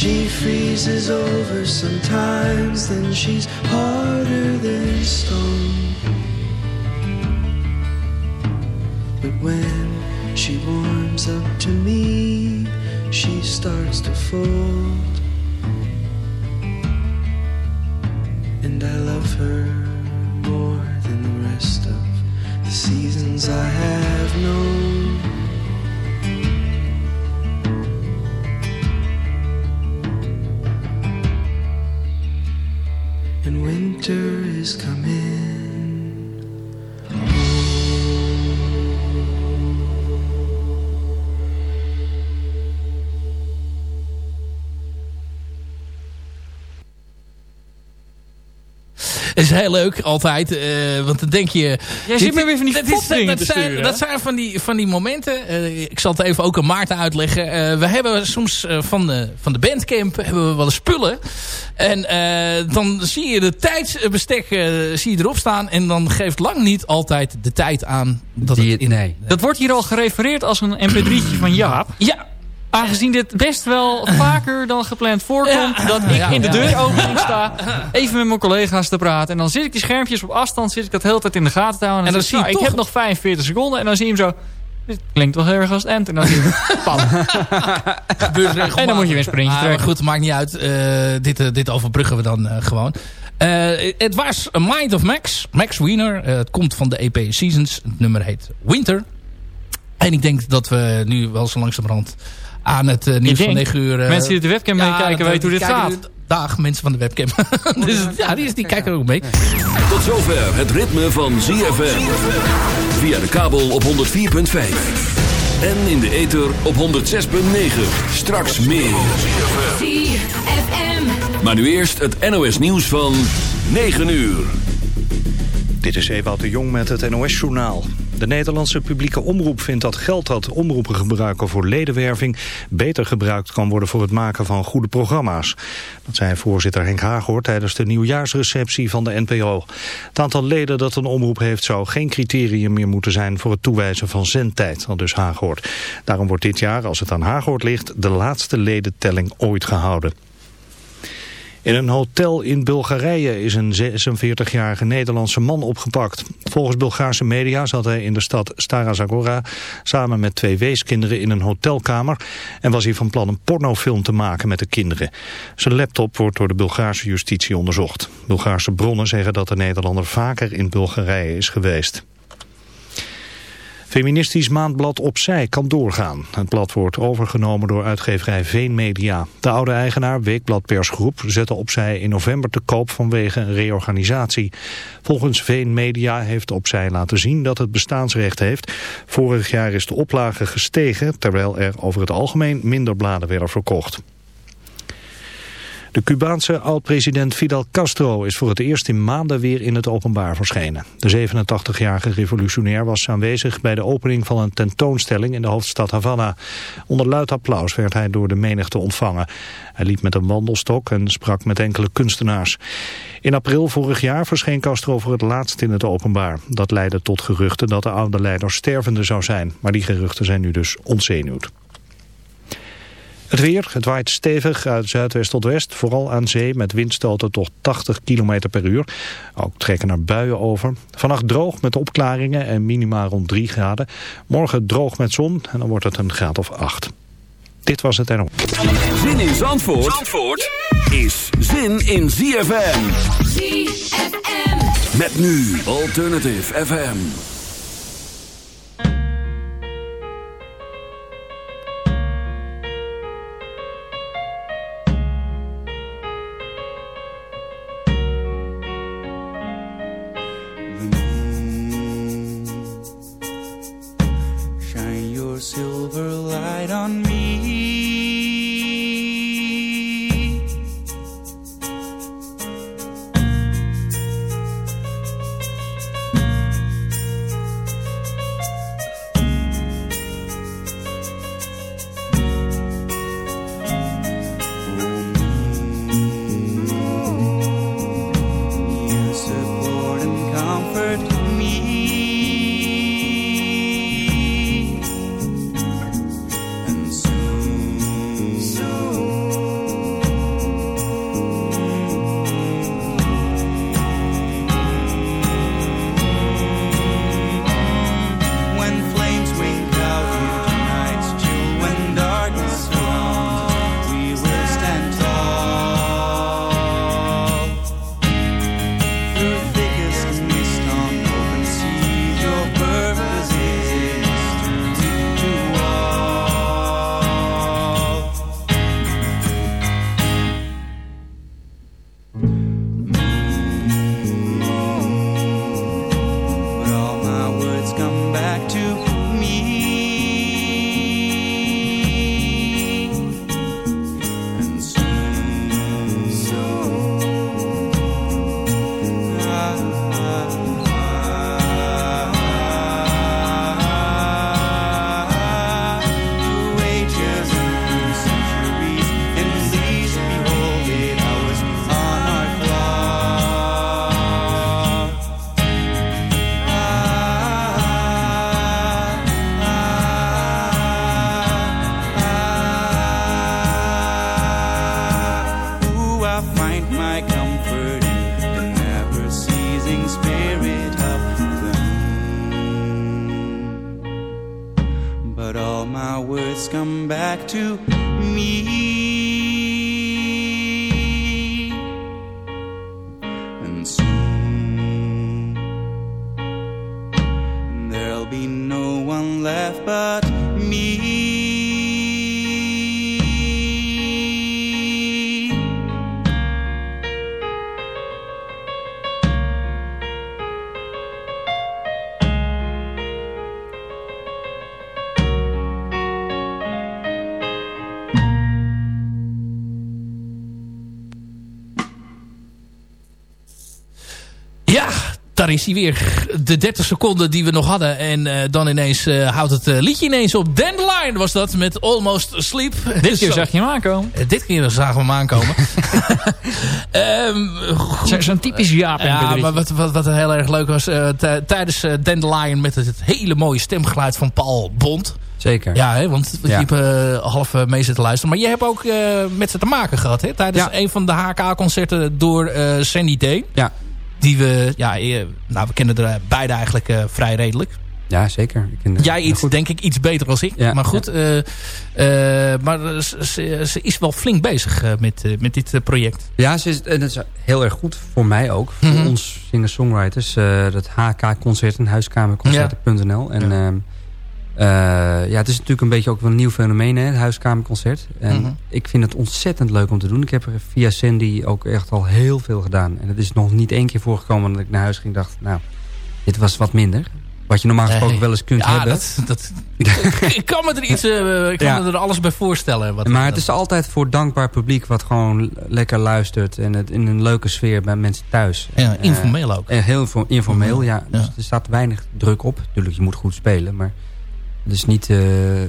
She freezes over sometimes, then she's harder than stone. But when she warms up to me, she starts to fold. And I love her more than the rest of the seasons I have known. Winter is coming. Is heel leuk, altijd. Uh, want dan denk je... Jij zit me weer van die dat, is, dat, dat, zijn, dat zijn van die, van die momenten. Uh, ik zal het even ook aan Maarten uitleggen. Uh, we hebben soms van, de, van de bandcamp hebben we wel eens spullen. En dan zie je de tijdsbestek zie je erop staan. En dan geeft lang niet altijd de tijd aan. Dat, Die, het in, nee. dat wordt hier al gerefereerd als een mp3'tje van Jaap. Ja, Aangezien dit best wel vaker dan gepland voorkomt... dat ik in de deuropening sta... even met mijn collega's te praten. En dan zit ik die schermpjes op afstand... zit ik dat de hele tijd in de gaten te houden. En, dan, zie ik, nou, ik heb nog 45 seconden. En dan zie je hem zo... Dit klinkt wel heel erg als end. En dan zie je hem... en dan moet je weer een sprintje ah, trekken. Goed, maakt niet uit. Uh, dit, uh, dit overbruggen we dan uh, gewoon. Het was A Mind of Max. Max Wiener. het komt van de EP Seasons. Het nummer heet Winter. En ik denk dat we nu wel zo langzamerhand aan het uh, nieuws van 9 uur. Uh, mensen die de webcam ja, meekijken weten hoe dit gaat. Dag mensen van de webcam. dus ja, die, die kijken er ook mee. Tot zover het ritme van ZFM. Via de kabel op 104.5. En in de ether op 106.9. Straks meer. ZFM. Maar nu eerst het NOS nieuws van 9 uur. Dit is Ewout de Jong met het NOS-journaal. De Nederlandse publieke omroep vindt dat geld dat omroepen gebruiken voor ledenwerving... beter gebruikt kan worden voor het maken van goede programma's. Dat zei voorzitter Henk Haaghoort tijdens de nieuwjaarsreceptie van de NPO. Het aantal leden dat een omroep heeft zou geen criterium meer moeten zijn... voor het toewijzen van zendtijd, al dus. Daarom wordt dit jaar, als het aan Haaghoort ligt... de laatste ledentelling ooit gehouden. In een hotel in Bulgarije is een 46-jarige Nederlandse man opgepakt. Volgens Bulgaarse media zat hij in de stad Stara Zagora samen met twee weeskinderen in een hotelkamer en was hij van plan een pornofilm te maken met de kinderen. Zijn laptop wordt door de Bulgaarse justitie onderzocht. Bulgaarse bronnen zeggen dat de Nederlander vaker in Bulgarije is geweest. Feministisch maandblad Opzij kan doorgaan. Het blad wordt overgenomen door uitgeverij Veen Media. De oude eigenaar, Weekblad Persgroep, zette Opzij in november te koop vanwege een reorganisatie. Volgens Veen Media heeft Opzij laten zien dat het bestaansrecht heeft. Vorig jaar is de oplage gestegen, terwijl er over het algemeen minder bladen werden verkocht. De Cubaanse oud-president Fidel Castro is voor het eerst in maanden weer in het openbaar verschenen. De 87-jarige revolutionair was aanwezig bij de opening van een tentoonstelling in de hoofdstad Havana. Onder luid applaus werd hij door de menigte ontvangen. Hij liep met een wandelstok en sprak met enkele kunstenaars. In april vorig jaar verscheen Castro voor het laatst in het openbaar. Dat leidde tot geruchten dat de oude leider stervende zou zijn. Maar die geruchten zijn nu dus ontzenuwd. Het weer, het waait stevig uit zuidwest tot west. Vooral aan zee met windstoten tot 80 km per uur. Ook trekken er buien over. Vannacht droog met opklaringen en minima rond 3 graden. Morgen droog met zon en dan wordt het een graad of 8. Dit was het nog. Zin in Zandvoort, Zandvoort is zin in ZFM. ZFM. Met nu Alternative FM. silver light on me. Daar is hij weer. De 30 seconden die we nog hadden. En uh, dan ineens uh, houdt het uh, liedje ineens op. Dandelion was dat met Almost Sleep. Dit keer dus zag je hem aankomen. dit keer zagen we hem aankomen. um, Zo'n typisch Jaap. Ja, maar wat, wat, wat heel erg leuk was. tijdens Dandelion met het, het, hele mooie stemgeluid van Paul Bond. Zeker. Ja, hè, want je hebt uh, half mee zitten luisteren. Maar je hebt ook uh, met ze te maken gehad. Hè, tijdens ja. een van de HK-concerten door uh, Sandy Day. Ja. Die we, ja, nou, we kennen er beide eigenlijk uh, vrij redelijk. Ja, zeker. Ik Jij iets, denk ik, iets beter als ik. Ja, maar goed, ja. uh, uh, maar ze, ze, is wel flink bezig met, met dit project. Ja, ze is, en dat is heel erg goed voor mij ook. Voor mm -hmm. ons singer-songwriters. dat HK-concert en huiskamerconcerten.nl. En ehm, uh, ja, het is natuurlijk een beetje ook wel een nieuw fenomeen, hè, het huiskamerconcert. En mm -hmm. ik vind het ontzettend leuk om te doen. Ik heb er via Sandy ook echt al heel veel gedaan. En het is nog niet één keer voorgekomen dat ik naar huis ging dacht... nou, dit was wat minder. Wat je normaal gesproken nee. wel eens kunt ja, hebben. Dat, dat, ik kan me er iets, uh, ik kan ja. me er alles bij voorstellen. Wat maar het is altijd voor dankbaar publiek wat gewoon lekker luistert. En het in een leuke sfeer bij mensen thuis. Ja, informeel uh, ook. heel informeel, ja. Dus er staat weinig druk op. Natuurlijk, je moet goed spelen, maar... Dus niet, uh, uh,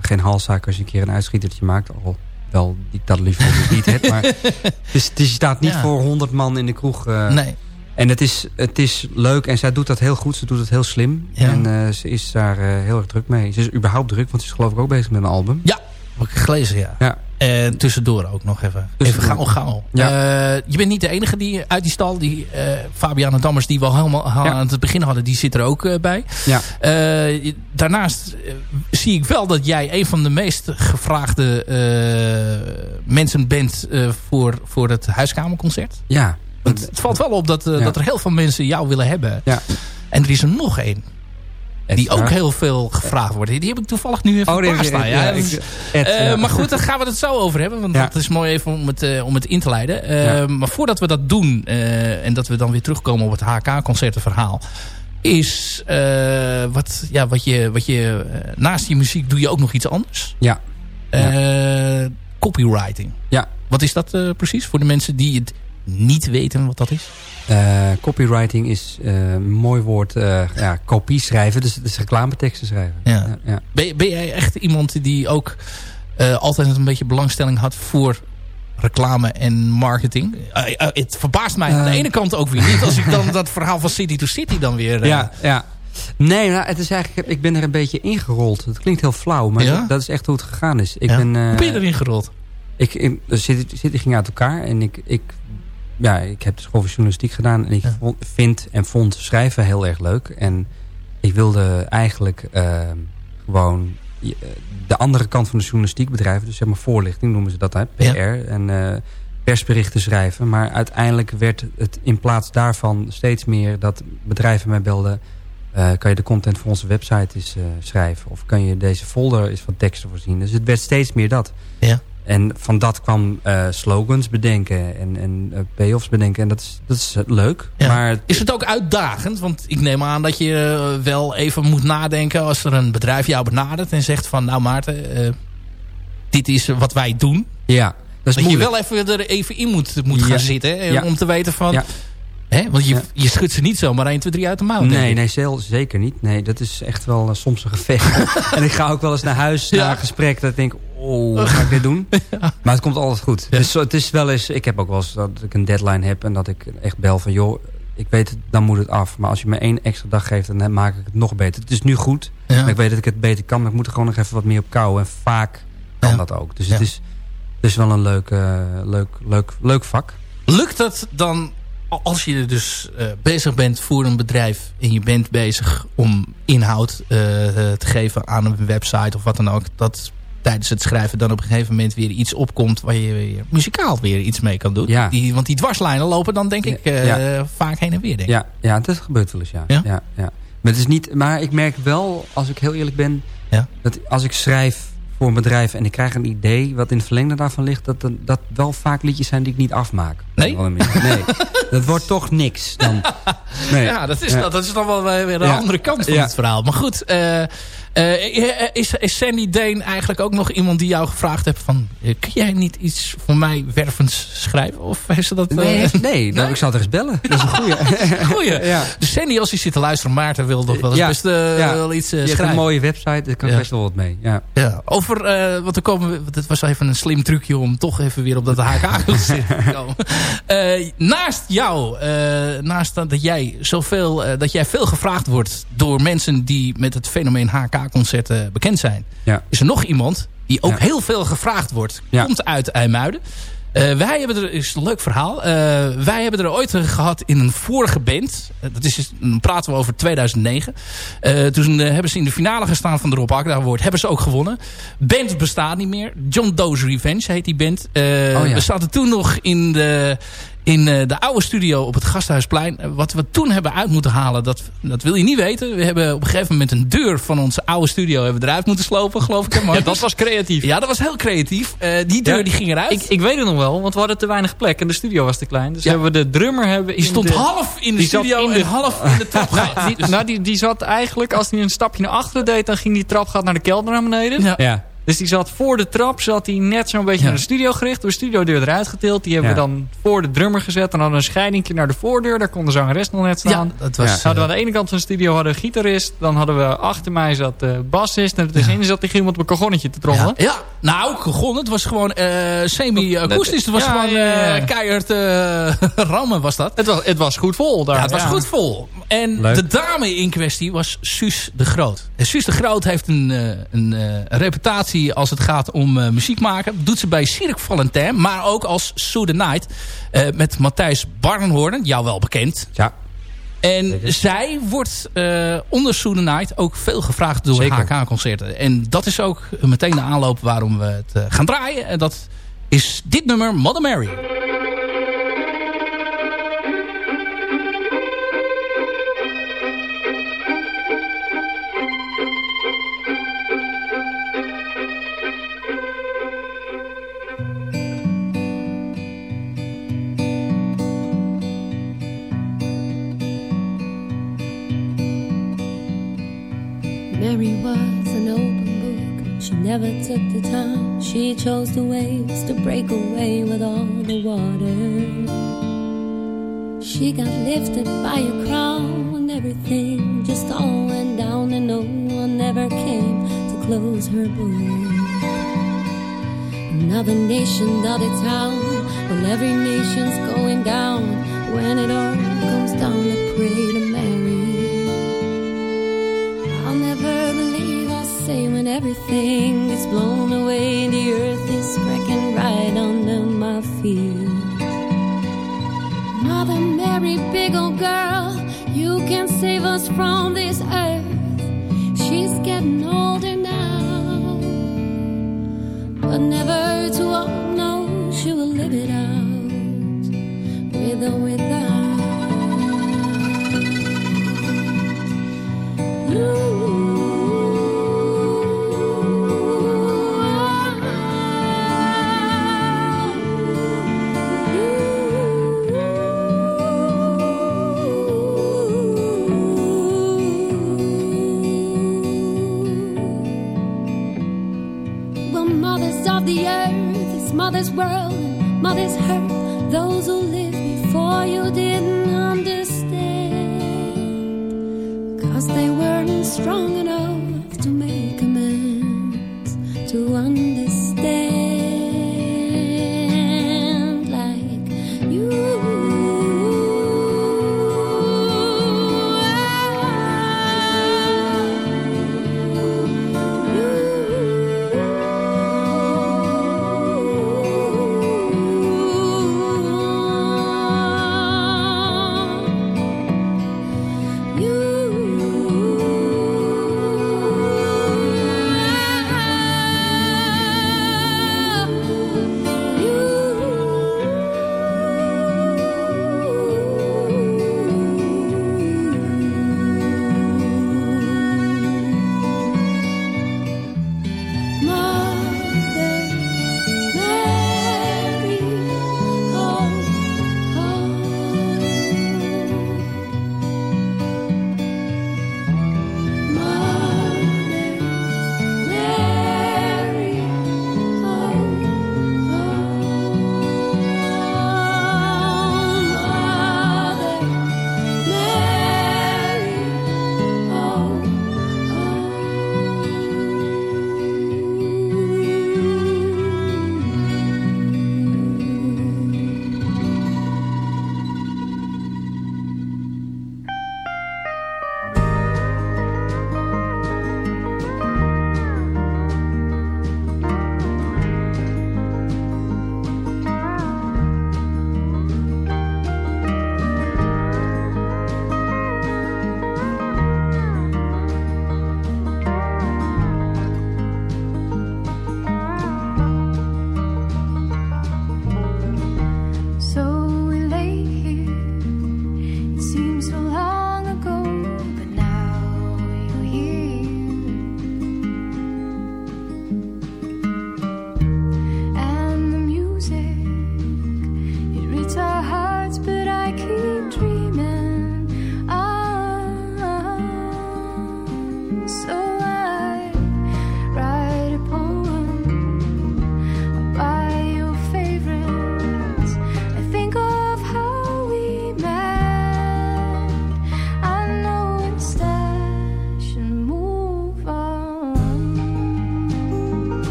geen halszaak als je een keer een uitschietertje maakt. Al wel, ik dat liever niet heb. Maar dus, dus je staat niet ja. voor 100 man in de kroeg. Uh, nee. En het is, het is leuk en zij doet dat heel goed. Ze doet het heel slim. Ja. En ze is daar heel erg druk mee. Ze is überhaupt druk, want ze is geloof ik ook bezig met een album. Ja, heb ik gelezen, ja. ja. En tussendoor ook nog even. Even gauw, gauw. Ja. Uh, je bent niet de enige die uit die stal, die uh, Fabiana Dammers, die we al helemaal ja. aan het begin hadden, die zit er ook uh, bij. Ja. daarnaast zie ik wel dat jij een van de meest gevraagde mensen bent voor, voor het huiskamerconcert. Ja. Want het valt wel op dat, dat er heel veel mensen jou willen hebben. Ja. En er is er nog één. Die ook heel veel gevraagd worden. Die heb ik toevallig nu even oh, klaarstaan. Ja, ja, dus, Ed, uh, ja, Maar goed, daar gaan we het zo over hebben. Want dat is mooi even om het, uh, om het in te leiden. Uh, maar voordat we dat doen. en dat we dan weer terugkomen op het HK-concertenverhaal. Is wat, ja, wat je, wat je naast je muziek doe je ook nog iets anders. Ja. copywriting. Ja. Wat is dat precies voor de mensen die het niet weten wat dat is? Uh, copywriting is uh, een mooi woord. Uh, ja, kopie schrijven. Dus is reclameteksten schrijven. Ja. ja. Ben, ben, jij echt iemand die ook altijd een beetje belangstelling had voor reclame en marketing? het verbaast mij aan de ene kant ook weer niet. Als ik dan dat verhaal van City to City dan weer... ja, ja. Nee, nou, het is eigenlijk, ik ben er een beetje ingerold. Het klinkt heel flauw, maar ja? dat, dat, is echt hoe het gegaan is. Ik ben, hoe ben je erin gerold? Ik, in, City ging uit elkaar en ik, ik ja, ik heb de school voor journalistiek gedaan. En ik ja. vond, vind en vond schrijven heel erg leuk. En ik wilde eigenlijk uh, gewoon de andere kant van de journalistiek bedrijven. Dus zeg maar voorlichting noemen ze dat, hè, PR. Ja. En uh, persberichten schrijven. Maar uiteindelijk werd het in plaats daarvan steeds meer dat bedrijven mij belden. Uh, kan je de content voor onze website eens uh, schrijven? Of kan je deze folder eens van teksten voorzien? Dus het werd steeds meer dat. Ja. En van dat kwam uh, slogans bedenken en, en uh, payoffs bedenken. En dat is, dat is leuk. Ja. Maar is het ook uitdagend? Want ik neem aan dat je wel even moet nadenken... als er een bedrijf jou benadert en zegt van... nou Maarten, dit is wat wij doen. Ja, dat, is dat je wel even er even in moet, moet ja. gaan zitten. Ja. Om te weten van... Hè? Want je, je schudt ze niet zomaar 1, 2, 3 uit de mouw. Nee, nee, zeker niet. Nee, dat is echt wel soms een gevecht. en ik ga ook wel eens naar huis, naar een gesprek, dat ik denk, oh, hoe ga ik dit doen? ja. Maar het komt altijd goed. Ja. Dus het is wel eens, ik heb ook wel eens dat ik een deadline heb en dat ik echt bel van, joh, ik weet het, dan moet het af. Maar als je me één extra dag geeft, dan maak ik het nog beter. Het is nu goed, maar ik weet dat ik het beter kan, maar ik moet er gewoon nog even wat meer op kouwen. En vaak kan dat ook. Dus het, is, het is wel een leuk, uh, leuk, leuk, leuk vak. Lukt het dan als je dus bezig bent voor een bedrijf... en je bent bezig om inhoud te geven aan een website of wat dan ook... dat tijdens het schrijven dan op een gegeven moment weer iets opkomt... waar je weer muzikaal weer iets mee kan doen. Ja. Die, want die dwarslijnen lopen dan denk ik vaak heen en weer. Denk ja, ja, dat gebeurt wel eens, ja. ja? ja, Maar, het is niet, maar ik merk wel, als ik heel eerlijk ben... dat als ik schrijf voor een bedrijf en ik krijg een idee... wat in het verlengde daarvan ligt... dat, dat wel vaak liedjes zijn die ik niet afmaak. Nee? Nee, dat wordt toch niks. Dan, nee. Ja, dat is, dat is dan wel weer de andere kant van het verhaal. Maar goed... Uh, is, is Sandy Dane eigenlijk ook nog iemand die jou gevraagd heeft van... Uh, kun jij niet iets voor mij wervends schrijven? Of heeft ze dat... nee, nee, ik zal er eens bellen. Dat is een goeie. goeie. Ja. Dus Sandy, als je zit te luisteren, Maarten wil toch wel eens best wel iets schrijven. Je hebt een mooie website, daar kan best wel wat mee. Ja. Ja. Over, wat er komen, het was even een slim trucje om toch even weer op dat HK te komen. naast jou, naast dat jij zoveel, dat jij veel gevraagd wordt door mensen die met het fenomeen HK concerten bekend zijn. Ja. Is er nog iemand die ook heel veel gevraagd wordt. Komt uit IJmuiden. Uh, wij hebben er, is een leuk verhaal. Uh, wij hebben er ooit gehad in een vorige band. Uh, dat is, dan praten we over 2009. toen hebben ze in de finale gestaan van de Rob Akda Award. Hebben ze ook gewonnen. Band bestaat niet meer. John Doe's Revenge heet die band. Oh, ja. We zaten toen nog in de, in uh, de oude studio op het Gasthuisplein. Eh, wat we toen hebben uit moeten halen, dat, dat wil je niet weten. We hebben op een gegeven moment een deur van onze oude studio hebben we eruit moeten slopen, geloof ik. Ja, dat was creatief. Ja, dat was heel creatief. Uh, die deur die ging eruit. Ik, ik, weet het nog wel, want we hadden te weinig plek en de studio was te klein. Dus hebben we de drummer hebben Die stond half in de studio in de, en half in de trap. die, nou, die, die zat eigenlijk, als hij een stapje naar achteren deed, dan ging die trapgat naar de kelder naar beneden. ja. Dus die zat voor de trap, zat hij net zo'n beetje naar de studio gericht. Door de studiodeur eruit getild. Die hebben we dan voor de drummer gezet. Dan hadden we een scheidingje naar de voordeur. Daar kon de zangeres nog net staan. Ja, dat was, hadden we aan de ene kant van de studio hadden een gitarist. Dan hadden we achter mij zat de bassist. En ertussenin zat iemand op een kogonnetje te trommelen. Ja, nou kogon. Het was gewoon uh, semi-akoestisch. Het was gewoon uh, keihard uh, rammen was dat. Het was, het was goed vol daar. Ja, het was goed vol. En de dame in kwestie was Suus de Groot. En Suus de Groot heeft een, een, reputatie als het gaat om uh, muziek maken. Dat doet ze bij Cirque Valentin, maar ook als Sue the Night. Uh, met Matthijs Barnhoorn, jou wel bekend. Ja. En zij wordt uh, onder Night ook veel gevraagd door HK-concerten. En dat is ook meteen de aanloop waarom we het gaan draaien. En dat is dit nummer, Mother Mary. Mary was an open book. She never took the time. She chose the waves to break away with all the water. She got lifted by a crown and everything just all went down, and no one ever came to close her book. Another nation, another town. Well, every nation's going down when it all comes down everything is blown away, the earth is cracking right under my feet. Mother Mary, big old girl, you can save us from this earth. She's getting older now, but never too old. know she will live it out with or without. Mother's world, mother's hurt. Those who lived before you didn't understand. Cause they weren't strong enough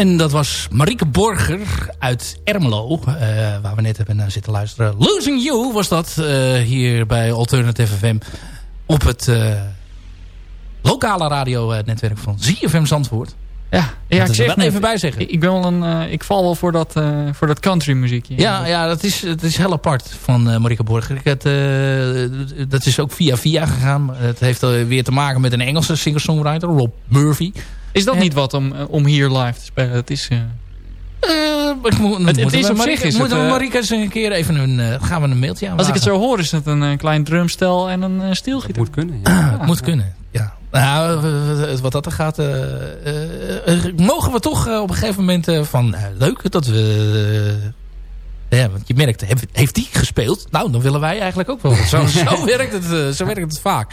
En dat was Marieke Borger uit Ermelo. Uh, waar we net hebben naar zitten luisteren. Losing You was dat uh, hier bij Alternative FM. Op het uh, lokale radionetwerk van ZFM Zandvoort. Ja, ja ik zeg er even bij zeggen. Ik, ben wel een, ik val wel voor dat, voor dat country muziekje. Ja, ja dat, is, dat is heel apart van Marieke Borger. Ik het, dat is ook via via gegaan. Het heeft weer te maken met een Engelse singer-songwriter, Rob Murphy. Is dat niet wat om, om hier live te spelen? Het is... Uh... Uh, moet, het, het is op zich is Moeten we Marika eens een keer even een, uh, gaan we een mailtje aan Als ik het zo hoor is het een klein drumstel en een stielgitaar. moet kunnen. Ja. het moet kunnen, ja. Nou, wat dat er gaat, mogen we toch op een gegeven moment van, leuk dat we ja, want je merkt, heeft die gespeeld? Nou, dan willen wij eigenlijk ook wel. Zo, zo, werkt, het, zo werkt het vaak.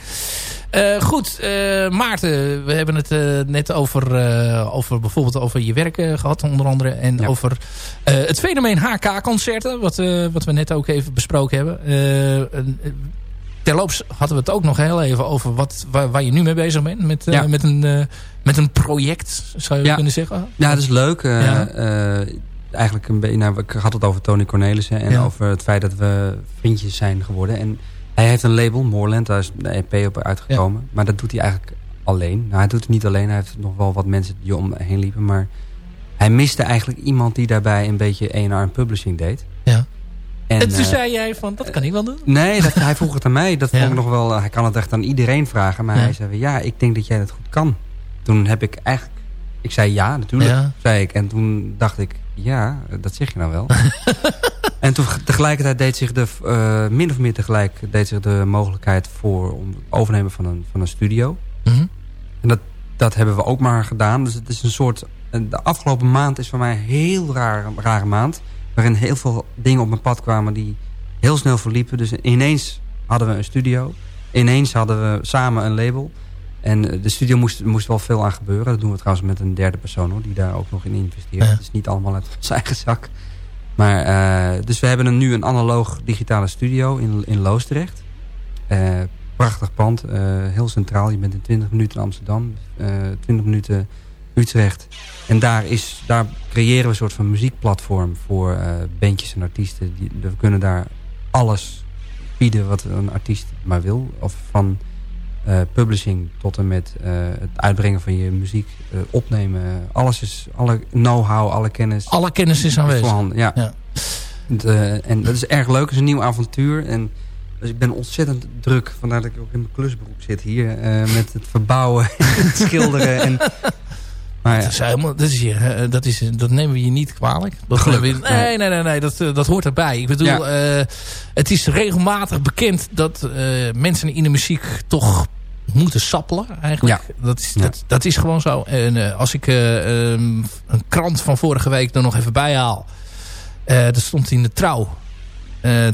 Uh, goed, uh, Maarten, we hebben het uh, net over, over bijvoorbeeld over je werk gehad, onder andere. En ja. over het fenomeen HK-concerten, wat, wat we net ook even besproken hebben. terloops hadden we het ook nog heel even over wat, waar, waar je nu mee bezig bent. Met, ja. met, een, met een project, zou je ja. kunnen zeggen. Ja, dat is leuk. eigenlijk een beetje, nou, ik had het over Tony Cornelissen en over het feit dat we vriendjes zijn geworden. En hij heeft een label, Moorland, daar is de EP op uitgekomen. Maar dat doet hij eigenlijk alleen. Nou, hij doet het niet alleen, hij heeft nog wel wat mensen die om heen liepen. Maar hij miste eigenlijk iemand die daarbij een beetje A&R publishing deed. Ja. En, en toen uh, zei jij van, dat kan ik wel doen? Nee, dat, hij vroeg het aan mij. Dat vond ik nog wel, hij kan het echt aan iedereen vragen. Maar ja. hij zei, ja, ik denk dat jij dat goed kan. Toen heb ik eigenlijk, ik zei ja, natuurlijk, zei ik. En toen dacht ik, ja, dat zeg je nou wel. en toen, tegelijkertijd deed zich de, uh, min of meer tegelijk deed zich de mogelijkheid voor om het overnemen van een, van een studio. Mm -hmm. En dat, dat hebben we ook maar gedaan. Dus het is een soort, de afgelopen maand is voor mij een heel rare, rare maand. Waarin heel veel dingen op mijn pad kwamen die heel snel verliepen. Dus ineens hadden we een studio. Ineens hadden we samen een label. En eh, de studio moest, moest wel veel aan gebeuren. Dat doen we trouwens met een derde persoon hoor, die daar ook nog in investeert. Ja. Het is niet allemaal uit zijn eigen zak. Maar, uh, dus we hebben nu een analoog digitale studio in, in Loosdrecht. Uh, prachtig pand, uh, heel centraal. Je bent in 20 minuten in Amsterdam, 20 minuten Utrecht. En daar, is, daar creëren we een soort van muziekplatform voor bandjes en artiesten. Die, we kunnen daar alles bieden wat een artiest maar wil. Of van uh, publishing tot en met uh, het uitbrengen van je muziek, uh, opnemen. Alles is, alle know-how, alle kennis. Alle kennis is aanwezig. Voorhanden, ja. ja. En, en, dat is erg leuk, het is een nieuw avontuur. En dus ik ben ontzettend druk, vandaar dat ik ook in mijn klusbroek zit hier. met het verbouwen en het schilderen. En, maar ja. dat, is helemaal, dat, is je, dat, is, dat nemen we je niet kwalijk. Dat we, nee, nee, nee, nee dat, dat hoort erbij. Ik bedoel, ja. het is regelmatig bekend dat mensen in de muziek toch moeten sappelen eigenlijk. Ja. Dat, is, dat, dat is gewoon zo. En uh, als ik uh, um, een krant van vorige week er nog even bij haal. Uh, dat stond in de trouw.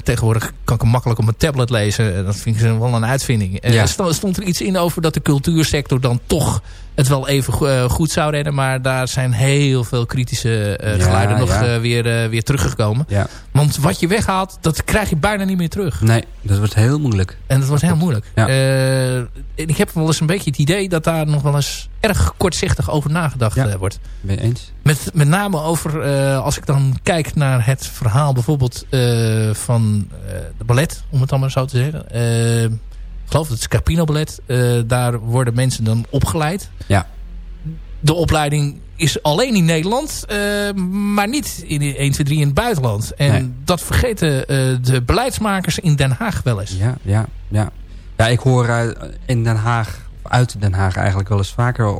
tegenwoordig kan ik hem makkelijk op mijn tablet lezen. Dat vind ik wel een uitvinding. Ja. stond, stond er iets in over dat de cultuursector dan toch het wel even uh, goed zou redden. Maar daar zijn heel veel kritische uh, ja, geluiden nog ja. uh, weer, weer teruggekomen. Ja. Want wat je weghaalt, dat krijg je bijna niet meer terug. Nee, dat wordt heel moeilijk. En dat wordt heel moeilijk. ik heb wel eens een beetje het idee dat daar nog wel eens erg kortzichtig over nagedacht wordt. Ben je eens? Met, met name over, als ik dan kijk naar het verhaal bijvoorbeeld van de ballet, om het dan maar zo te zeggen geloof het Scapino Ballet. Uh, daar worden mensen dan opgeleid. Ja. De opleiding is alleen in Nederland, uh, maar niet in 1, 2, 3 in het buitenland. En nee. dat vergeten uh, de beleidsmakers in Den Haag wel eens. Ja, ja, ja. ja ik hoor in Den Haag, uit Den Haag eigenlijk wel eens vaker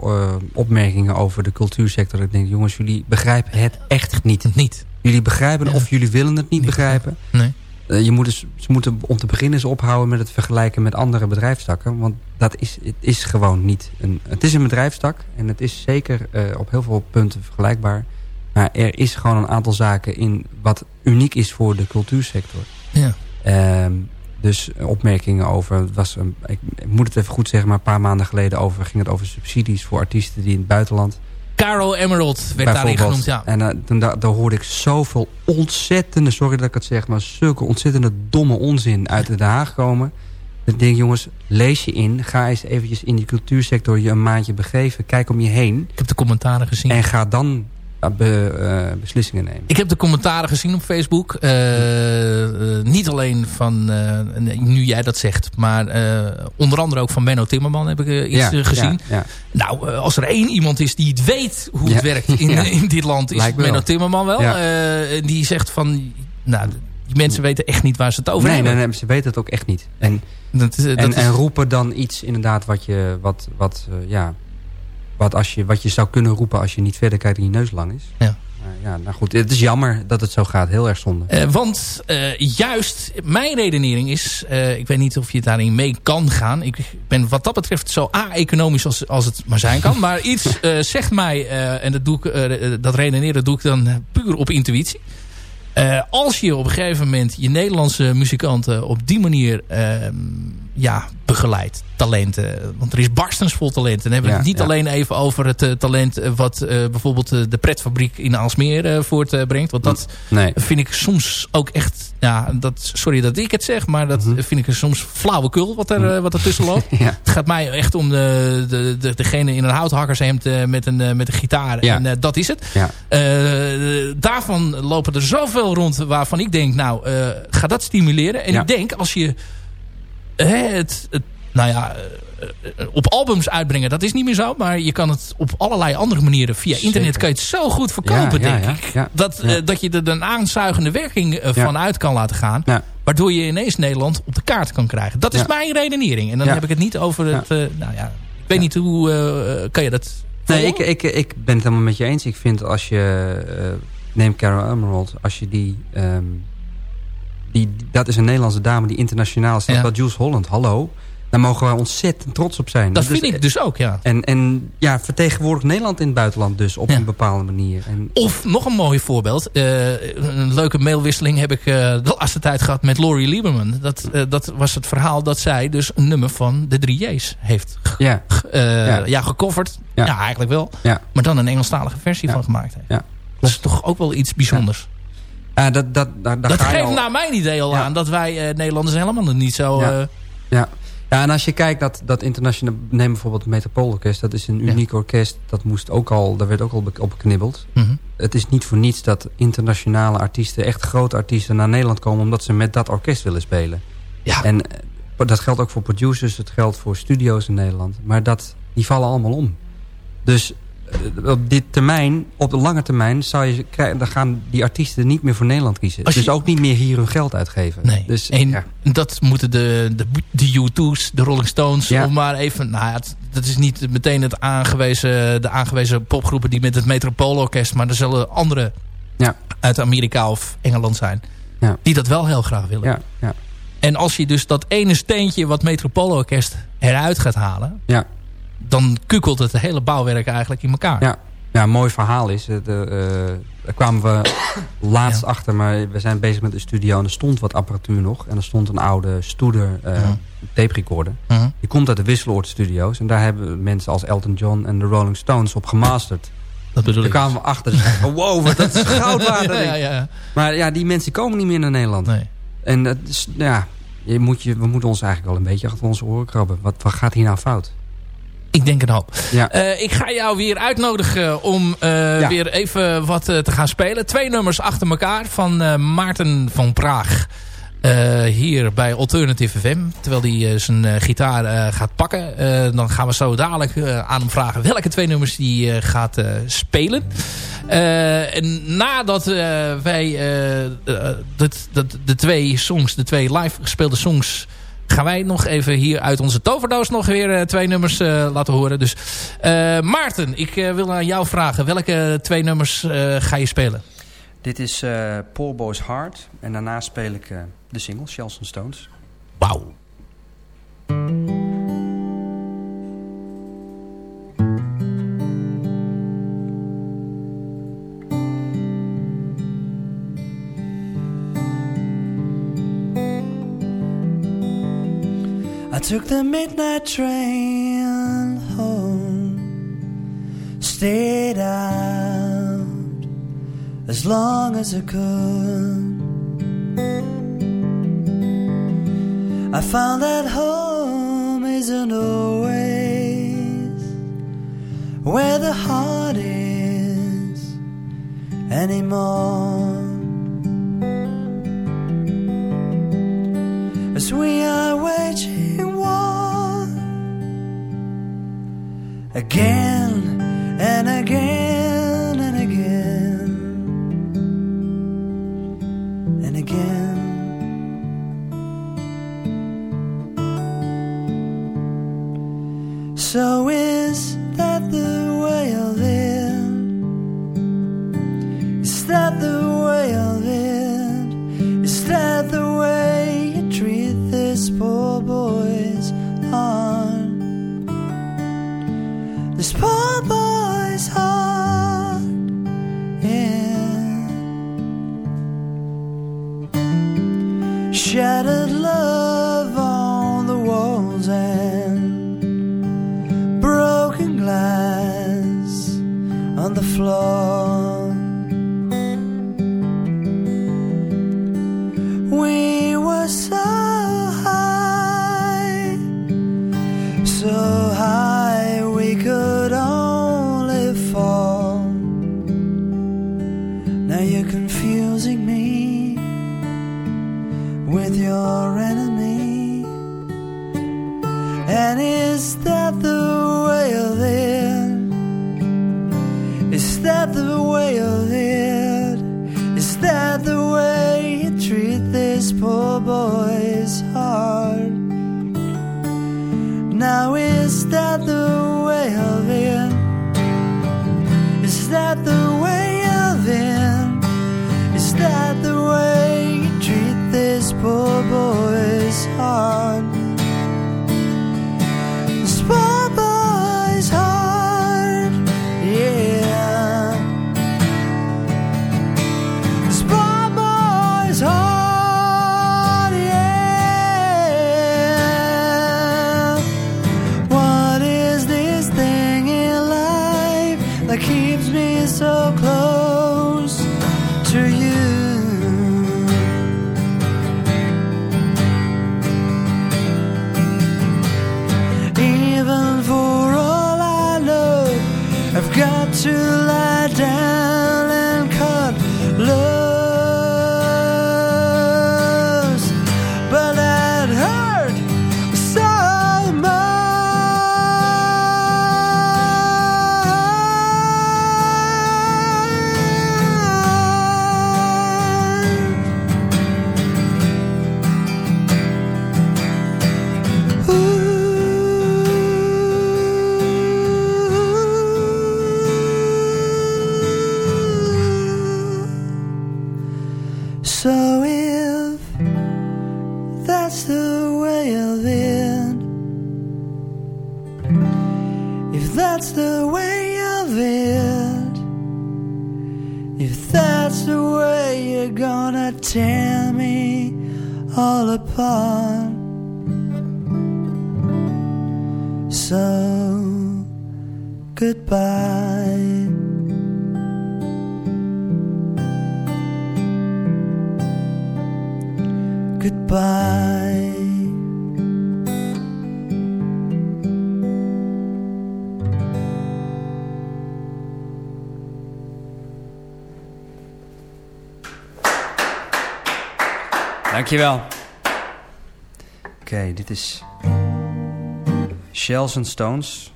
opmerkingen over de cultuursector. Ik denk, jongens, jullie begrijpen het echt niet. Niet. Jullie begrijpen ja. of jullie willen het niet, niet begrijpen. Nee. Uh, je moet dus, ze moeten om te beginnen eens ophouden met het vergelijken met andere bedrijfstakken. Want dat is, het is gewoon niet. Een, het is een bedrijfstak en het is zeker uh, op heel veel punten vergelijkbaar. Maar er is gewoon een aantal zaken in wat uniek is voor de cultuursector. Ja. Uh, dus opmerkingen over, was een, ik, ik, moet het even goed zeggen, maar een paar maanden geleden over, ging het over subsidies voor artiesten die in het buitenland Caro Emerald werd daarin genoemd, ja. En uh, toen, daar, daar hoorde ik zoveel ontzettende, sorry dat ik het zeg... maar zulke ontzettende domme onzin uit Den Haag komen. Denk ik, jongens, lees je in. Ga eens eventjes in die cultuursector je een maandje begeven. Kijk om je heen. Ik heb de commentaren gezien. En ga dan beslissingen nemen. Ik heb de commentaren gezien op Facebook. niet alleen van, nu jij dat zegt, maar onder andere ook van Menno Timmerman heb ik iets gezien. Ja, nou, als er één iemand is die het weet hoe het werkt in, in dit land, is Lijkt Menno Timmerman wel. die zegt van, nou, die mensen weten echt niet waar ze het over nee, hebben. Nee, nee, ze weten het ook echt niet. En, dat is, dat en, is... en, roepen dan iets inderdaad wat je, wat, wat, uh, ja, wat, als je, wat je zou kunnen roepen als je niet verder kijkt en je neus lang is. Ja. ja, nou goed, het is jammer dat het zo gaat. Heel erg zonde. Uh, want uh, juist mijn redenering is... Uh, ik weet niet of je daarin mee kan gaan. Ik ben wat dat betreft zo a-economisch als, als het maar zijn kan. maar iets zegt mij... en dat, doe ik, dat redeneren doe ik dan puur op intuïtie. Als je op een gegeven moment je Nederlandse muzikanten op die manier uh, ja, begeleidt, talenten. Want er is barstens vol talent. En dan hebben we het niet alleen even over het uh, talent wat bijvoorbeeld de pretfabriek in Aalsmeer voortbrengt. Want dat nee. vind ik soms ook echt ja, dat, sorry dat ik het zeg, maar dat mhm. vind ik soms flauwekul wat er, mhm. wat er tussen loopt. Het gaat mij echt om de, de, de, degene in een houthakkershemd met, een, met een gitaar. En dat is het. Daarvan lopen er zoveel rond waarvan ik denk, nou, ga dat stimuleren. En ik denk, als je het, het nou ja, eh, op albums uitbrengen, dat is niet meer zo. Maar je kan het op allerlei andere manieren. Via internet kan je het zo goed verkopen, denk ik. dat, uh, dat je er een aanzuigende werking van uit kan laten gaan. Waardoor je ineens Nederland op de kaart kan krijgen. Dat is mijn redenering. En dan heb ik het niet over het... nou ja, ik weet niet hoe... kan je dat... Nee, ik, ik, ik ben het helemaal met je eens. Ik vind als je... neem Carol Emerald. Als je die... Um, die, dat is een Nederlandse dame die internationaal staat. Ja. Jules Holland, hallo. Daar mogen we ontzettend trots op zijn. Dat, vind ik dus ook, ja. En, en ja, vertegenwoordigt Nederland in het buitenland dus op een bepaalde manier. En, of nog een mooi voorbeeld. Uh, een leuke mailwisseling heb ik uh, de laatste tijd gehad met Laurie Lieberman. Dat, uh, dat was het verhaal dat zij dus een nummer van de 3J's heeft ja. ja. ja. gecoverd. Ja. ja. eigenlijk wel. Maar dan een Engelstalige versie van gemaakt heeft. Ja. Dat is toch ook wel iets bijzonders. Ja. dat dat, dat, dat geeft al... naar mijn idee al aan dat wij Nederlanders helemaal niet zo... ja. Ja, en als je kijkt dat, dat internationaal... Neem bijvoorbeeld het Metropoolorkest. Dat is een uniek orkest. Dat moest ook al... Daar werd ook al op geknibbeld. Mm Het is niet voor niets dat internationale artiesten... echt grote artiesten naar Nederland komen... omdat ze met dat orkest willen spelen. Ja. En eh, dat geldt ook voor producers. Het geldt voor studio's in Nederland. Maar dat, die vallen allemaal om. Dus eh, op dit termijn, op de lange termijn, zou je, dan gaan die artiesten niet meer voor Nederland kiezen. dus ook niet meer hier hun geld uitgeven. Nee. Dus, en ja. dat moeten de, de, de U2's, de Rolling Stones, ja. om maar even... Nou ja, dat is niet meteen het aangewezen, de aangewezen popgroepen die met het Metropoolorkest... maar er zullen andere ja. uit Amerika of Engeland zijn... Ja. die dat wel heel graag willen. Ja. Ja. En als je dus dat ene steentje wat Metropoolorkest eruit gaat halen... Ja dan kukelt het hele bouwwerk eigenlijk in elkaar. Ja, ja een mooi verhaal is. De, uh, daar kwamen we laatst achter, maar we zijn bezig met de studio... en er stond wat apparatuur nog. En er stond een oude stoeder uh, tape recorder. Die komt uit de Wisseloord Studios. En daar hebben mensen als Elton John en de Rolling Stones op gemasterd. Dat bedoel Daar kwamen we achter. En wow, wat, dat is goud waard. ja, ja, Maar ja, die mensen komen niet meer naar Nederland. Nee. En dat is, ja, je moet je, we moeten ons eigenlijk wel een beetje achter onze oren krabben. Wat, wat gaat hier nou fout? Ik denk een hoop. Ja. Uh, ik ga jou weer uitnodigen om uh, ja. weer even wat uh, te gaan spelen. Twee nummers achter elkaar van Maarten van Praag. hier bij Alternative FM. Terwijl hij zijn gitaar gaat pakken. dan gaan we zo dadelijk aan hem vragen welke twee nummers hij gaat spelen. en nadat wij de twee songs, de twee live gespeelde songs gaan wij nog even hier uit onze toverdoos nog weer uh, twee nummers uh, laten horen. Dus uh, Maarten, ik wil aan jou vragen. Welke twee nummers ga je spelen? Dit is Paul Boy's Heart. En daarna speel ik de single Shells Stones. Wauw. Took the midnight train home, stayed out as long as I could. I found that home isn't always where the heart is, anymore. As we are waging again and again Dankjewel. Oké, dit is Shells and Stones,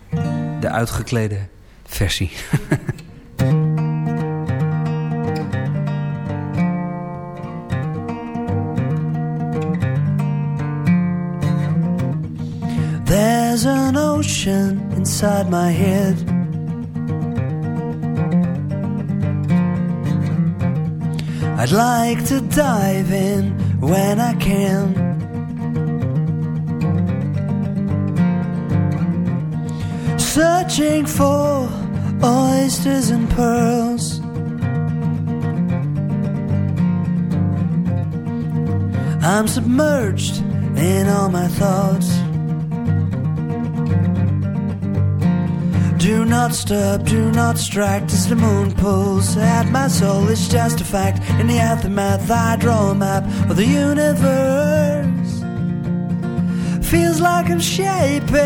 de uitgeklede versie. There's an ocean inside my head. I'd like to dive in when I can. Searching for oysters and pearls. I'm submerged in all my thoughts. Do not stop, do not strike as the moon pulls at my soul. It's just a fact. In the aftermath, I draw a map of the universe. Feels like I'm shaping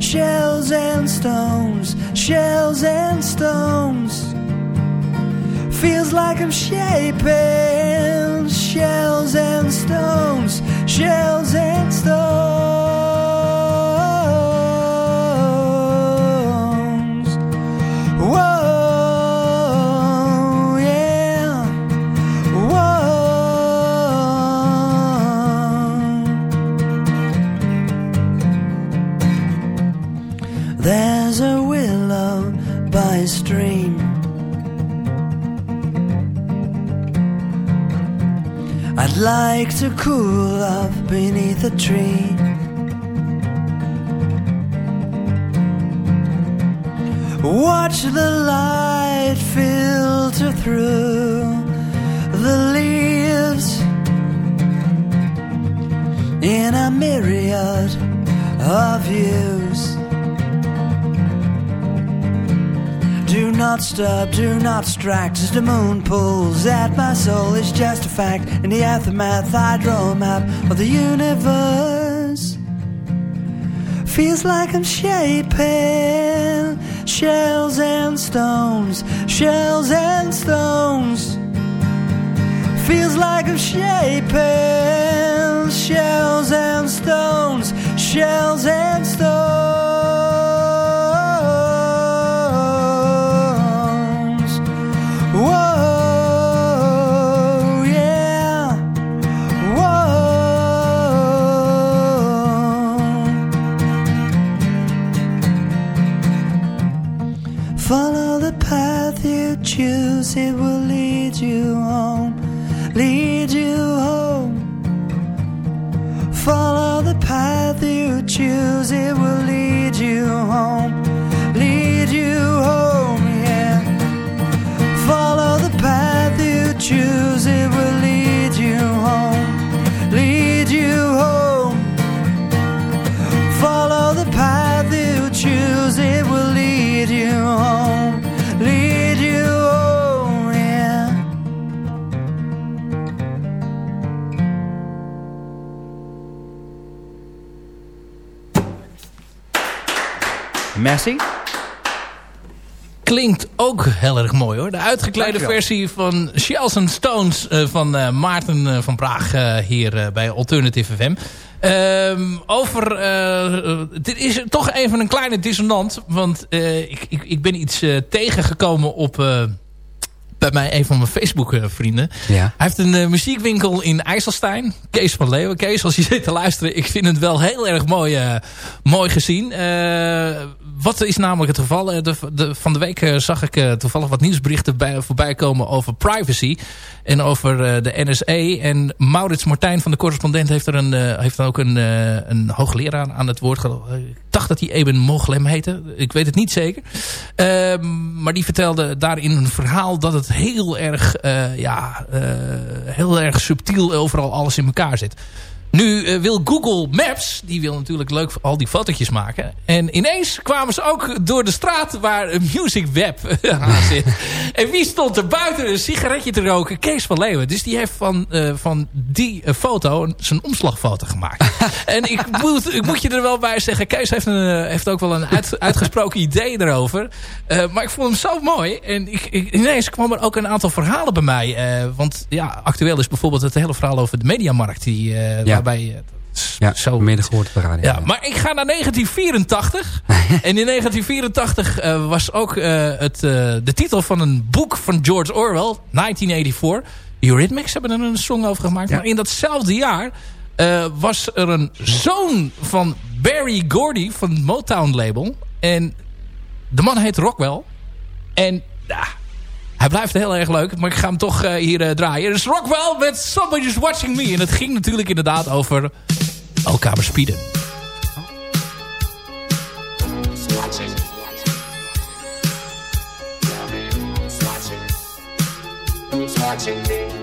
shells and stones, shells and stones. Feels like I'm shaping shells and stones, shells and stones. Like to cool up beneath a tree. Watch the light filter through the leaves in a myriad of views. Do not stop, do not distract as the moon pulls at my soul. It's just a fact. In the aftermath, I draw a map of the universe. Feels like I'm shaping shells and stones, shells and stones. Feels like I'm shaping shells and stones, shells and stones. It will lead you home, lead you home. Follow the path you choose, it will lead Klinkt ook heel erg mooi hoor. De uitgekleide versie van Shells and Stones eh, van eh, Maarten eh, van Praag hier bij Alternative FM. Ehm, over, dit is toch even een kleine dissonant. Want ik, ik, ik ben iets tegengekomen op... bij mij een van mijn Facebook eh, vrienden. Ja. Hij heeft een eh, muziekwinkel in IJsselstein. Kees van Leeuwen. Kees, als je zit te luisteren. Ik vind het wel heel erg mooi, eh, mooi gezien. Wat is namelijk het geval? De, de, van de week zag ik toevallig wat nieuwsberichten bij, voorbij komen over privacy. En over de NSE. En Maurits Martijn van de correspondent heeft er een, heeft er ook een, een hoogleraar aan het woord dacht dat hij Eben Moglem heette. Ik weet het niet zeker. Ehm, maar die vertelde daarin een verhaal dat het heel erg, eh, ja, eh, heel erg subtiel overal alles in elkaar zit. Nu eh, wil Google Maps, die wil natuurlijk leuk al die fotootjes maken. En ineens kwamen ze ook door de straat waar een Music Web aan zit. en wie stond er buiten een sigaretje te roken? Kees van Leeuwen. Dus die heeft van, eh, van die eh, foto zijn omslagfoto gemaakt. en ik moet, ik moet je er wel bij zeggen. Kees heeft, een, eh, heeft ook wel een uit, uitgesproken idee erover. Eh, maar ik vond hem zo mooi. En ik, ik, ineens kwam er ook een aantal verhalen bij mij. eh, want ja, actueel is bijvoorbeeld het hele verhaal over de mediamarkt. Die, eh, Ja. Waarbij eh, Ja, zo midden gehoord op de radio. ja, maar ik ga naar 1984. en in 1984 eh, was ook eh, het, de titel van een boek van George Orwell, 1984. Eurythmics hebben er een song over gemaakt. Ja. Maar in datzelfde jaar was er een zoon van Barry Gordy van Motown label. En de man heet Rockwell. En ja, hij blijft heel erg leuk, maar ik ga hem toch eh, hier eh, draaien. Dus Rockwell met Somebody's Watching Me. En het ging natuurlijk inderdaad over elkaar bespieden. I'm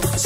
dat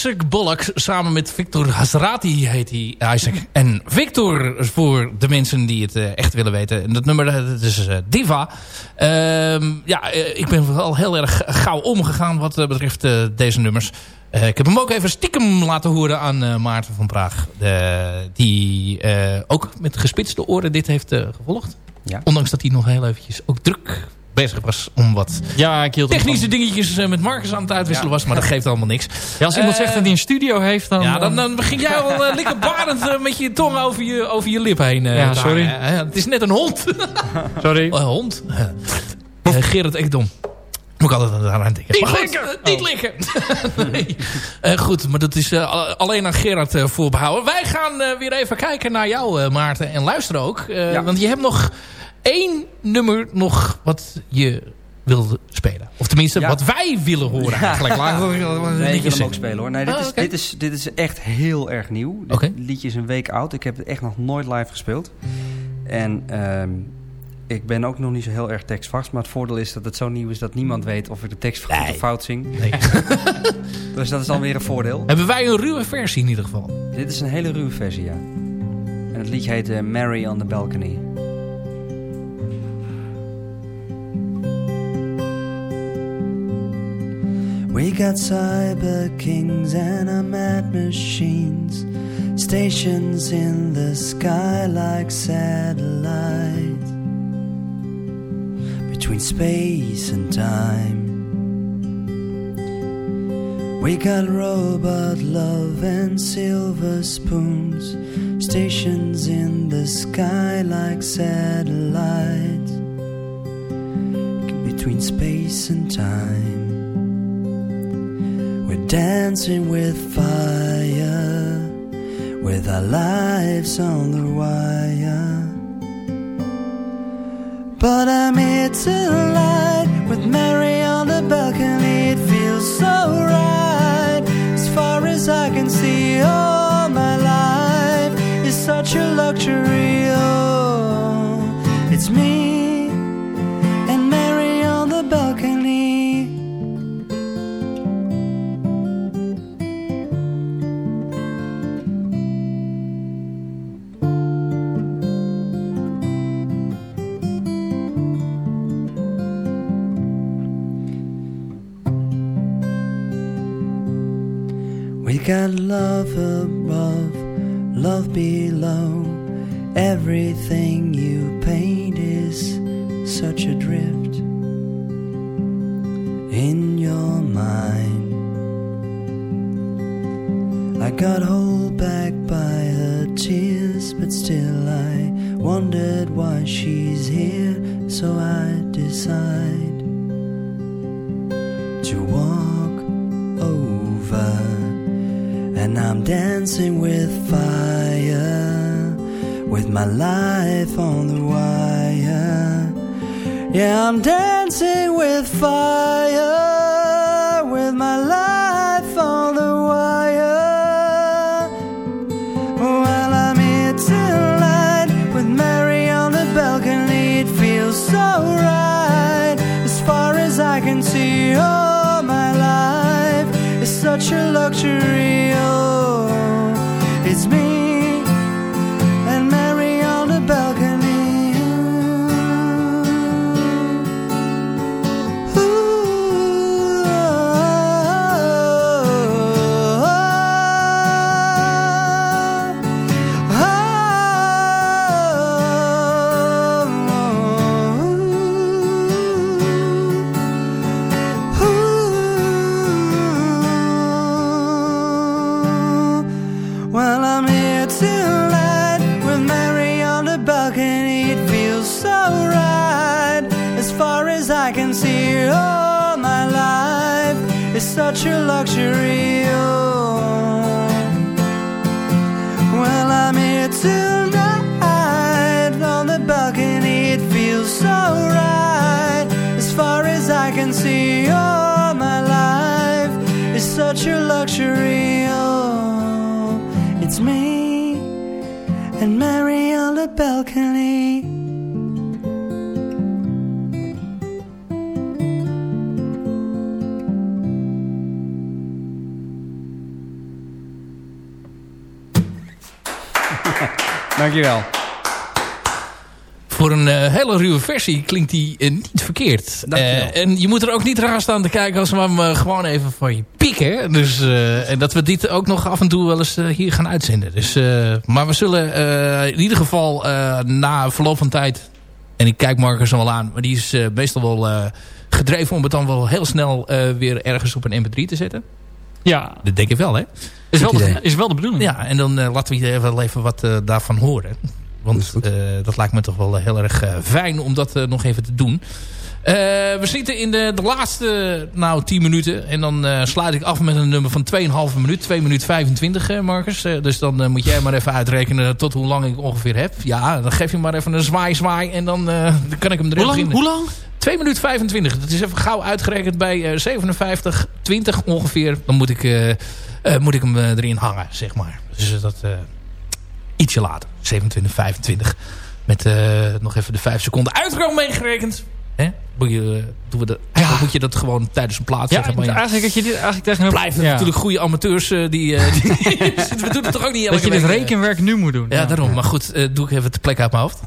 Isaac Bollock samen met Victor Hazrati heet hij Isaac. En Victor voor de mensen die het uh, echt willen weten. En dat nummer dat is uh, Diva. Ehm, ja, uh, ik ben wel heel erg gauw omgegaan wat betreft deze nummers. ik heb hem ook even stiekem laten horen aan Maarten van Praag. die ook met gespitste oren dit heeft gevolgd. Ja. Ondanks dat hij nog heel eventjes ook druk bezig was om wat ja, ik technische dingetjes eh, met Marcus aan het uitwisselen was. Maar dat geeft allemaal niks. Ja, als iemand zegt dat hij een studio heeft, dan... Ja, dan, dan begin jij al uh, likkerbarend met je tong over je, over je lip heen. ja, sorry. het is net een hond. sorry. een hond. Gerrit Ekdom. Moet ik altijd aan denken. Niet likken! niet likken! nee. goed, maar dat is alleen aan Gerard voorbehouden. Wij gaan weer even kijken naar jou, Maarten. En luisteren ook. Want je hebt nog één nummer nog wat je wilde spelen. Of tenminste, wat wij willen horen eigenlijk. Laten we nee, ik wil hem ook spelen hoor. Nee, dit, ah, is, dit, is, dit is echt heel erg nieuw. Dit liedje is een week oud. Ik heb het echt nog nooit live gespeeld. En uh, ik ben ook nog niet zo heel erg tekstvast. Maar het voordeel is dat het zo nieuw is dat niemand weet of ik de tekst goed of fout zing. Nee. dus dat is alweer een voordeel. Hebben wij een ruwe versie in ieder geval? Dit is een hele ruwe versie, ja. En het liedje heet uh, Mary on the Balcony. We got cyber kings and mad machines, stations in the sky like satellites between space and time. We got robot love and silver spoons, stations in the sky like satellites between space and time dancing with fire, with our lives on the wire. But I'm here tonight with Mary on the balcony. It feels so right, as far as I can see. All my life is such a luxury. Got love above, love below. Everything you paint is such a drift in your mind. I got held back by her tears, but still I wondered why she's here, so I decide to walk And I'm dancing with fire, with my life on the wire. Yeah, I'm dancing with fire, with my life on the wire. While I'm here tonight with Mary on the balcony, it feels so right. As far as I can see, all my life. Is such a luxury. Dankjewel. Voor een uh, hele ruwe versie klinkt die uh, niet verkeerd. Uh, en je moet er ook niet raar staan te kijken als we hem gewoon even van je pieken. Dus, en dat we dit ook nog af en toe wel eens hier gaan uitzenden. Dus, maar we zullen in ieder geval na verloop van tijd... En ik kijk Marcus al aan, maar die is meestal wel gedreven om het dan wel heel snel weer ergens op een mp3 te zetten. Ja. Dat denk ik wel, hè? Is wel, de, is wel de bedoeling. Ja, en dan uh, laten we wel even wat uh, daarvan horen. Want dat, uh, dat lijkt me toch wel heel erg fijn om dat nog even te doen. We zitten in de, de laatste nou, 10 minuten. En dan sluit ik af met een nummer van 2,5 minuut. 2 minuten 25, Marcus. dus dan moet jij maar even uitrekenen tot hoe lang ik ongeveer heb. Ja, dan geef je maar even een zwaai zwaai. En dan, dan kan ik hem erin beginnen. Hoe lang? 2 minuten 25. Dat is even gauw uitgerekend bij 57, 20 ongeveer. Dan moet ik uh, moet ik hem uh, erin hangen, zeg maar. Dus dat uh, ietsje later. 27, 25. Met nog even de 5 seconden uitroom meegerekend. Hè? Moet je, doen we ja. moet je dat gewoon tijdens een plaats ja, zeggen. Maar ja, eigenlijk dat je dit eigenlijk tegen een... Blijven natuurlijk goede amateurs. die, die we doen het toch ook niet elke Dat je dit rekenwerk nu moet doen. Ja, daarom. Maar goed, doe ik even de plek uit mijn hoofd.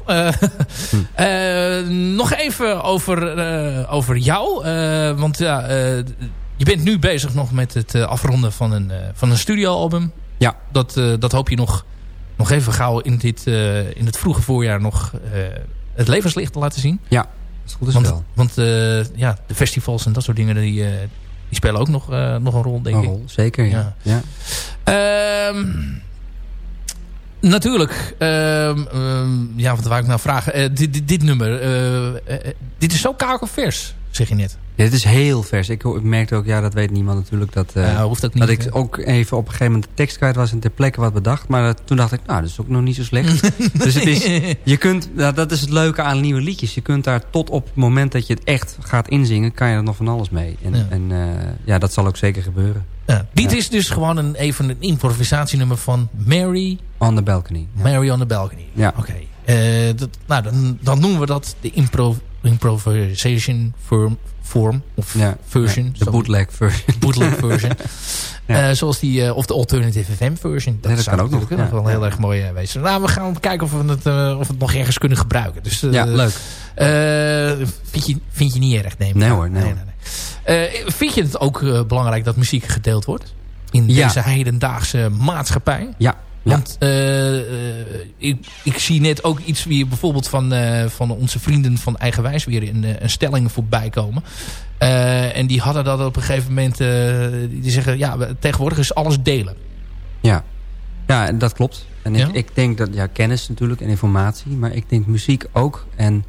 hm. nog even over, over jou. want ja je bent nu bezig nog met het uh, afronden van een, uh, van een studioalbum. Ja. Dat, uh, dat hoop je nog, nog even gauw in, dit, in het vroege voorjaar nog het levenslicht te laten zien. Ja, dat is goed is want, wel. Want ja, de festivals en dat soort dingen die, die spelen ook nog, nog een rol, denk een ik. Rol, zeker, ja. ja. ja. Um, natuurlijk, um, um, ja, wat wou ik nou vragen? dit, dit, dit nummer, dit is zo kakelvers, zeg je net. Ja, het is heel vers. Ik, ik merkte ook, ja, dat weet niemand natuurlijk, dat, uh, ja, hoeft ook niet, dat ik ook even op een gegeven moment de tekst kwijt was en ter plekke wat bedacht. Maar dat, toen dacht ik, nou, dat is ook nog niet zo slecht. dus het is, je kunt, nou, dat is het leuke aan nieuwe liedjes. Je kunt daar tot op het moment dat je het echt gaat inzingen, kan je er nog van alles mee. En ja, en, uh, ja dat zal ook zeker gebeuren. Ja, dit is dus gewoon een, even een improvisatienummer van Mary... On the Balcony. Mary on the Balcony. Ja. Oké. Okay. Nou, dan, dan noemen we dat de impro improvisation firm vorm of ja, version. Ja, de bootleg version. Bootleg version. ja. uh, zoals die, uh, of de alternative FM version. Dat, dat kan ook nog. Ja, wel heel erg mooi uh, wezen. Nou, we gaan kijken of we het, uh, of het nog ergens kunnen gebruiken. Dus, ja, leuk. vind, je, vind je niet erg, neem Nee hoor, nee. nee, nee, nee. vind je het ook belangrijk dat muziek gedeeld wordt? In deze hedendaagse maatschappij? Ja, want uh, ik, ik, zie net ook iets weer bijvoorbeeld van, uh, van onze vrienden van Eigenwijs weer in een stelling voorbij komen. en die hadden dat op een gegeven moment, die zeggen ja, tegenwoordig is alles delen. Ja, ja dat klopt. En ik, ik denk dat, ja, kennis natuurlijk en informatie, maar ik denk muziek ook. En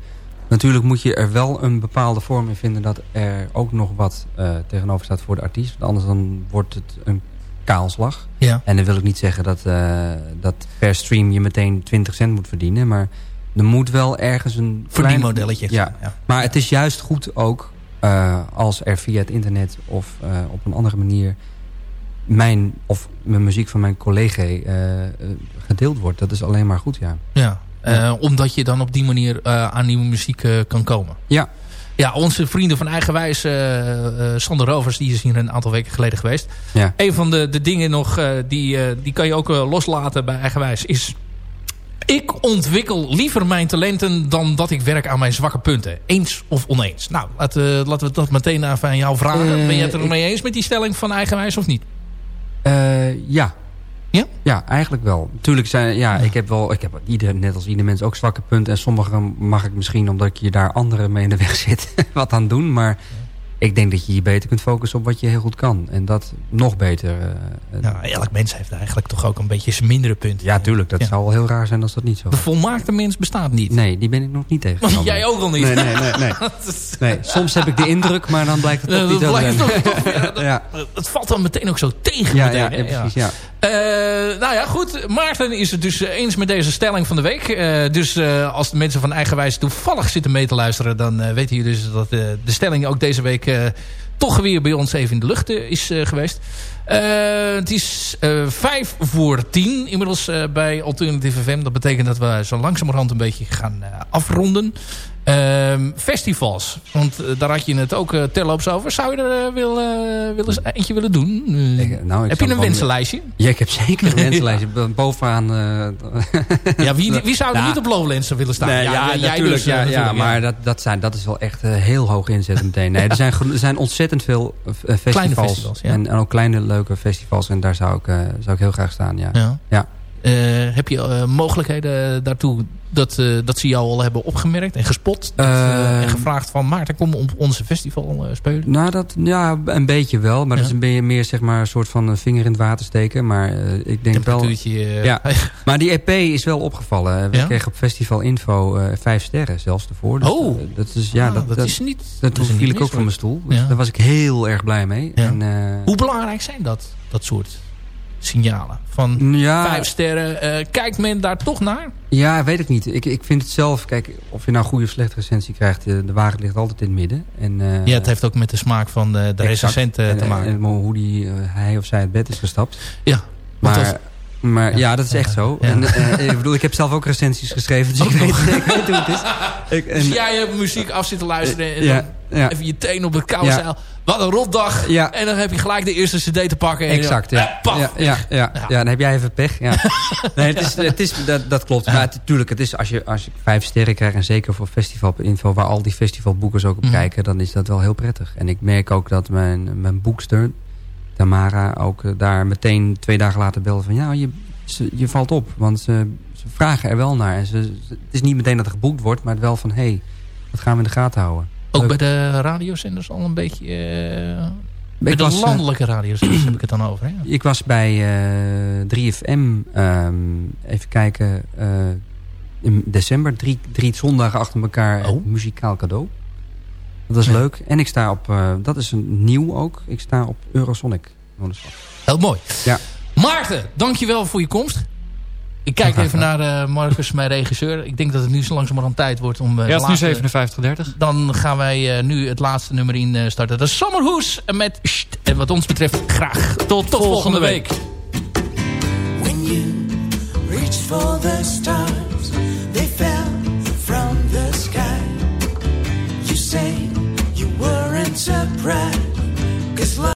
natuurlijk moet je er wel een bepaalde vorm in vinden dat er ook nog wat tegenover staat voor de artiest. Want anders dan wordt het een kaalslag. Ja. En dan wil ik niet zeggen dat, uh, dat per stream je meteen 20 cent moet verdienen. Maar er moet wel ergens een... Verdienmodelletje. Ja. ja. Maar het is juist goed ook uh, als er via het internet of uh, op een andere manier... mijn of mijn muziek van mijn collega gedeeld wordt. Dat is alleen maar goed, ja. Ja, ja. omdat je dan op die manier aan nieuwe muziek kan komen. Ja. Ja, onze vrienden van Eigenwijs, Sander Rovers, die is hier een aantal weken geleden geweest. Ja. Een van de, de dingen nog, die, die kan je ook loslaten bij Eigenwijs, is ik ontwikkel liever mijn talenten dan dat ik werk aan mijn zwakke punten. Eens of oneens. Nou, laten, laten we dat meteen aan jou vragen. Ben je het er mee eens met die stelling van eigenwijs of niet? Ja. Ja? Ja, eigenlijk wel. Tuurlijk zijn, ja, ik heb wel, ik heb ieder, net als ieder mens ook zwakke punten. En sommige mag ik misschien, omdat ik je daar anderen mee in de weg zit, wat aan doen. Maar ik denk dat je je beter kunt focussen op wat je heel goed kan. En dat nog beter. Uh, ja, elk mens heeft eigenlijk toch ook een beetje zijn mindere punten. Ja, tuurlijk. Dat zou wel heel raar zijn als dat niet zo De volmaakte mens bestaat niet. Nee, die ben ik nog niet tegen. Jij ook al niet. Nee, nee, nee. nee. nee. Soms heb ik de indruk, maar dan blijkt het toch niet ja, Het valt dan meteen ook zo tegen. Ja, meteen, ja, precies. Ja. Uh, nou ja, goed. Maarten is het dus eens met deze stelling van de week. Uh, dus als de mensen van Eigenwijs toevallig zitten mee te luisteren... dan weten jullie dus dat de stelling ook deze week toch weer bij ons even in de lucht eh, is eh, geweest. Het is vijf voor tien inmiddels bij Alternative FM. Dat betekent dat we zo langzamerhand een beetje gaan afronden. Ehm, festivals. Want eh, daar had je het ook uh, terloops over. Zou je er uh, willen, willen, eentje willen doen? Ik, nou, heb je een wensenlijstje? Ja, ik heb zeker een wensenlijstje. Bovenaan... ja, wie, wie zou er nou, niet op Lowlands willen staan? Nee, ja, ja, jij natuurlijk. Dus, ja, ja, maar dat, dat, zijn, dat is wel echt heel hoog inzet meteen. Nee, er, zijn, er zijn ontzettend veel festivals. festivals en, en, ook kleine leuke festivals. En daar zou ik, zou ik heel graag staan, ja. ja. Heb je mogelijkheden daartoe dat, uh, dat ze jou al hebben opgemerkt en gespot. Uh, en gevraagd van Maarten, kom op onze festival spelen. Nou, dat, ja, een beetje wel. Maar ja. dat is een meer zeg maar, een soort van vinger in het water steken. Maar ik denk wel... Ja. maar die EP is wel opgevallen. We ja? kregen op Festival Info vijf sterren zelfs ervoor. Dus oh! Dat is, ja, ah, dat, dat, is niet... Dat, dat viel ik ook van mijn stoel. Dus daar was ik heel erg blij mee. En, Hoe belangrijk zijn dat, dat soort signalen? Van ja, vijf sterren. Uh, kijkt men daar toch naar? Ja, weet ik niet. Ik, ik vind het zelf... Kijk, of je nou goede of slechte recensie krijgt... Eh, de waarheid ligt altijd in het midden. En, uh, ja, het heeft ook met de smaak van de, de recensent te maken. En, hoe die, hij of zij het bed is gestapt. Ja. Maar... Maar ja, dat is echt zo. En, uh, ik bedoel, ik heb zelf ook recensies geschreven, dus ik weet, ik weet, hoe het is. Ik, en, dus jij hebt muziek af zitten luisteren en ja, ja. even je teen op het koude ja. Wat een rotdag. Ja. En dan heb je gelijk de eerste cd te pakken. Exact, ja. Ja, ja, ja, ja, ja. dan heb jij even pech. Ja. nee, het is, het is, dat, dat klopt. Maar natuurlijk, het is als je, als je vijf sterren krijgt... en zeker voor festivalinfo... waar al die festivalboekers ook op mm. kijken... dan is dat wel heel prettig. En ik merk ook dat mijn, mijn boekster... Tamara ook eh, daar meteen twee dagen later belde van... ja, je, je valt op. Want ze, ze vragen er wel naar. En ze, het is niet meteen dat er geboekt wordt... maar het wel van... hé, hey, dat gaan we in de gaten houden. Ook bij de radiozenders al een beetje... Uh, bij de was, eh, landelijke radiozenders heb ik het dan over. Hè? Ik was bij uh, eh, 3FM, um, ehm, even kijken, uh, in december. Drie, drie zondagen achter elkaar oh. muzikaal cadeau. Dat is leuk. En ik sta op, uh, dat is een nieuw ook, ik sta op Eurosonic. Heel mooi. Ja. Maarten, dankjewel voor je komst. Ik kijk even naar uh, Marcus, mijn regisseur. Ik denk dat het nu zo langzamerhand tijd wordt om... Uh, ja, het is nu 57.30. Dan gaan wij uh, nu het laatste nummer in starten. Dat is Summerhoes met Sht. En wat ons betreft graag tot, tot volgende week. When you reach for the stars, they fell from the sky. You say interpret